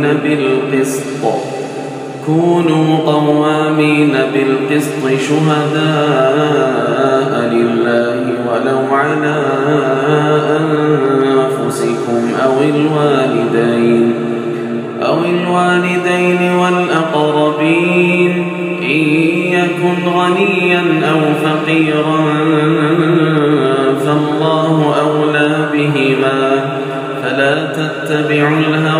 قوامين بالقسط. كونوا قوامين بالقسط شهداء لله ولو على أنفسكم أو الوالدين أو الوالدين والأقربين. إن يكن غنيا أو فقيرا فالله أولى بهما. فلا تتبعوا الهوى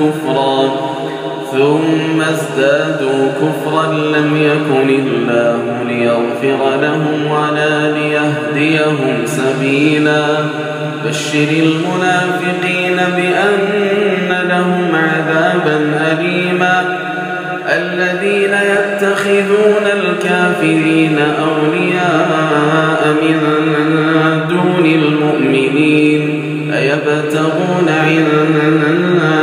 كفرا ثم ازدادوا كفرا لم يكن الله ليغفر لهم ولا ليهديهم سبيلا. بشر المنافقين بأن لهم عذابا أليما. الذين يتخذون الكافرين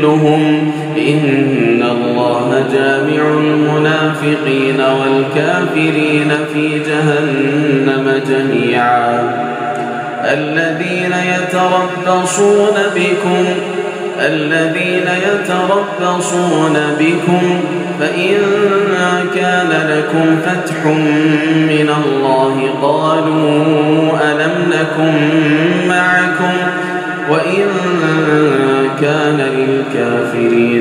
مثلهم إن الله جامع المنافقين والكافرين في جهنم جميعا. الذين يتربصون بكم الذين يتربصون بكم فإن كان لكم فتح من الله قالوا ألم نكن معكم وإن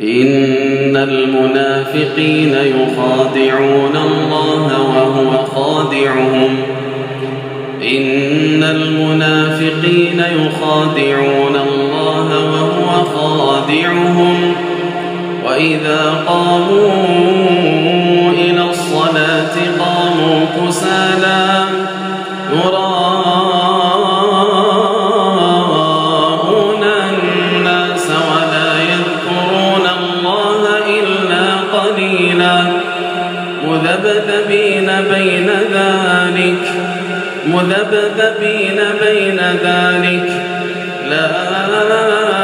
إن المنافقين يخادعون الله وهو خادعهم. إن المنافقين يخادعون الله وهو خادعهم. وإذا قاموا قليلا مذبذبين بين ذلك مذبذبين بين ذلك. لا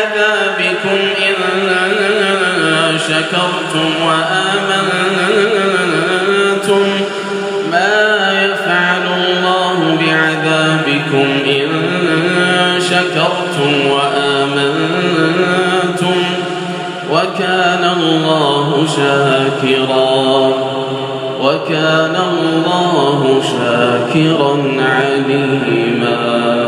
شكرتم وآمنتم ما يفعل الله بعذابكم إن شكرتم وآمنتم وكان الله شاكرا وكان الله شاكرا عليما